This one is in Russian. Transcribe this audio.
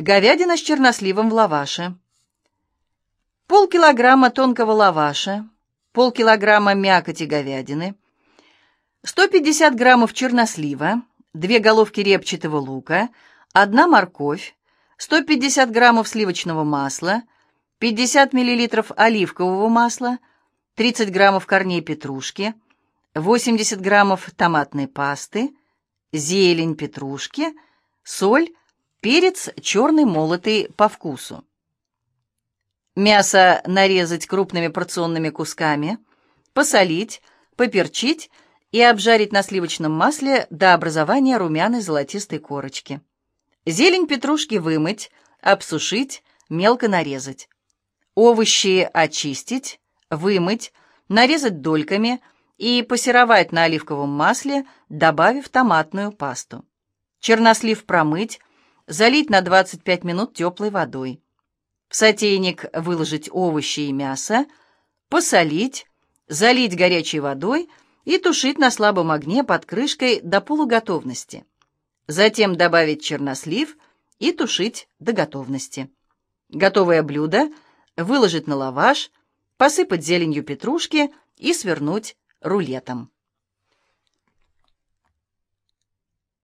Говядина с черносливом в лаваше. Полкилограмма тонкого лаваша, полкилограмма мякоти говядины, 150 граммов чернослива, две головки репчатого лука, одна морковь, 150 граммов сливочного масла, 50 миллилитров оливкового масла, 30 граммов корней петрушки, 80 граммов томатной пасты, зелень петрушки, соль, Перец черный молотый по вкусу. Мясо нарезать крупными порционными кусками, посолить, поперчить и обжарить на сливочном масле до образования румяной золотистой корочки. Зелень петрушки вымыть, обсушить, мелко нарезать. Овощи очистить, вымыть, нарезать дольками и пассеровать на оливковом масле, добавив томатную пасту. Чернослив промыть, залить на 25 минут теплой водой. В сотейник выложить овощи и мясо, посолить, залить горячей водой и тушить на слабом огне под крышкой до полуготовности. Затем добавить чернослив и тушить до готовности. Готовое блюдо выложить на лаваш, посыпать зеленью петрушки и свернуть рулетом.